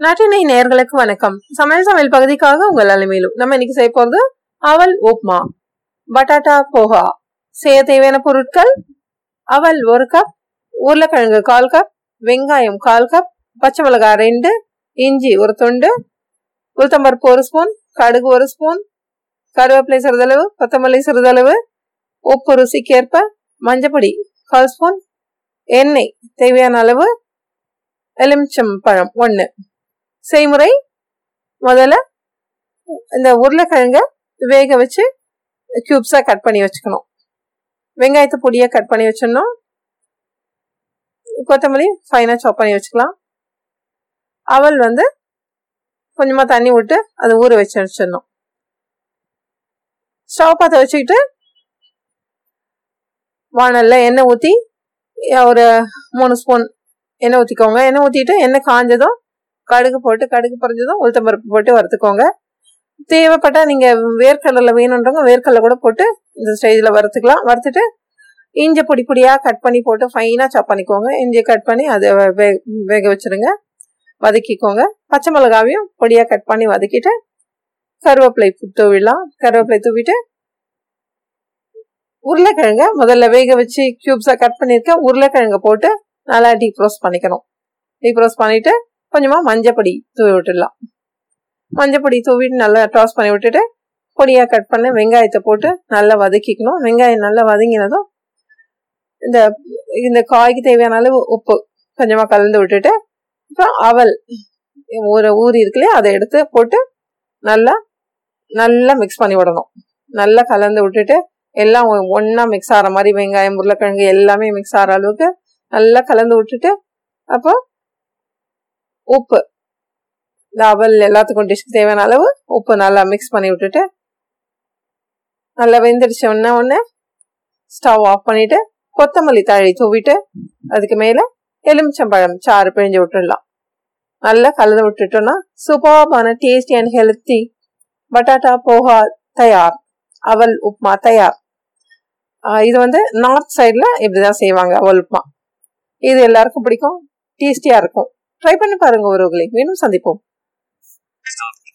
நட்டினை நேர்களுக்கு வணக்கம். சமையல் சமையல் பகுதிக்காக உங்கள் அலைமையிலும் நம்ம இன்னைக்கு செய்ய போறது அவல் உப்மா. பட்டாட்டா போஹா செய்ய தேவையான பொருட்கள்? அவல் ஒரு கப் உருளைக்கிழங்கு கால் கப் வெங்காயம் கால் கப் பச்சை மிளகாய் ரெண்டு இஞ்சி ஒரு துண்டு உளுத்தம்பருப்பு ஒரு ஸ்பூன் கடுகு ஒரு ஸ்பூன் கருவேப்பிலை சிறிதளவு கொத்தமல்லி சிறிதளவு உப்பு ருசிக்கேற்ப மஞ்சப்பொடி கால் ஸ்பூன் எண்ணெய் தேவையான அளவு எலுமிச்சம் பழம் ஒன்று செய்முறை முதல்ல இந்த உருளைக்கிழங்க வேக வச்சு க்யூப்ஸாக கட் பண்ணி வச்சுக்கணும். வெங்காயத்தை பொடியாக கட் பண்ணி வச்சிடணும். கொத்தமல்லி ஃபைனாக சாப் பண்ணி வச்சுக்கலாம். அவல் வந்து கொஞ்சமாக தண்ணி விட்டு அதை ஊற வச்சு வச்சிடணும் ஸ்டவ் பார்த்து வச்சுக்கிட்டு வானலில் எண்ணெய் ஊற்றி ஒரு மூணு ஸ்பூன் எண்ணெய் ஊற்றிக்கோங்க எண்ணெய் ஊற்றிட்டு எண்ணெய் காஞ்சதும் கடுகு போட்டு கடுகு பறிஞ்சதும் உளுத்தம்பருப்பு போட்டு வறுத்துக்கோங்க. தேவைப்பட்டா நீங்கள் வேர்க்கடலை வேணுன்றவங்க வேர்க்கடலை கூட போட்டு இந்த ஸ்டேஜில் வறுத்துக்கலாம். வறுத்துட்டு இஞ்சி பொடி பொடியாக கட் பண்ணி போட்டு ஃபைனாக சாப் பண்ணிக்கோங்க. இஞ்சி கட் பண்ணி அதை வே வேக வச்சுருங்க. வதக்கிக்கோங்க. பச்சை மிளகாவையும் பொடியாக கட் பண்ணி வதக்கிட்டு கருவேப்பிலை தூவிடலாம். கருவேப்பிலை தூவிட்டு உருளைக்கிழங்க முதல்ல வேக வச்சு க்யூப்ஸாக கட் பண்ணியிருக்கேன் உருளைக்கிழங்க போட்டு நல்லா டீப் ரோஸ்ட் பண்ணிக்கணும். டீப் ரோஸ்ட் பண்ணிவிட்டு கொஞ்சமாக மஞ்சப்பொடி தூவி விட்டுடலாம். மஞ்சப்பொடி தூவிட்டு நல்லா டாஸ் பண்ணி விட்டுட்டு பொடியாக கட் பண்ணி வெங்காயத்தை போட்டு நல்லா வதக்கிக்கணும். வெங்காயம் நல்லா வதங்கினதும் இந்த இந்த காய்க்கு தேவையான அளவு உப்பு கொஞ்சமாக கலந்து விட்டுட்டு அப்புறம் அவல் ஒரு ஊறி இருக்குல்லையே அதை எடுத்து போட்டு நல்லா நல்லா மிக்ஸ் பண்ணி விடணும். நல்லா கலந்து விட்டுட்டு எல்லாம் ஒன்றா மிக்ஸ் ஆகிற மாதிரி வெங்காயம் உருளைக்கிழங்கு எல்லாமே மிக்ஸ் ஆகிற அளவுக்கு நல்லா கலந்து விட்டுட்டு அப்போ உப்பு. லாவல் எல்லாத்துக்கும் டிஷ்க்கு தேவையான அளவு உப்பு நல்லா மிக்ஸ் பண்ணி விட்டுட்டு நல்லா வெந்துடுச்சு ஒன்று ஸ்டவ் ஆஃப் பண்ணிட்டு கொத்தமல்லி தழி தூவிட்டு அதுக்கு மேலே எலுமிச்சம்பழம் சாறு பிழிஞ்சு விட்டுடலாம். நல்லா கலந்து விட்டுட்டோம்னா சூப்பர்பான tasty and healthy batata poha தயார். அவல் உப்மா தயார். இது வந்து நார்த் சைடில் இப்படி தான் செய்வாங்க அவல் உப்மா. இது எல்லாருக்கும் பிடிக்கும் டேஸ்டியாக இருக்கும். ட்ரை பண்ணி பாருங்க உறவுகளை. மீண்டும் சந்திப்போம்.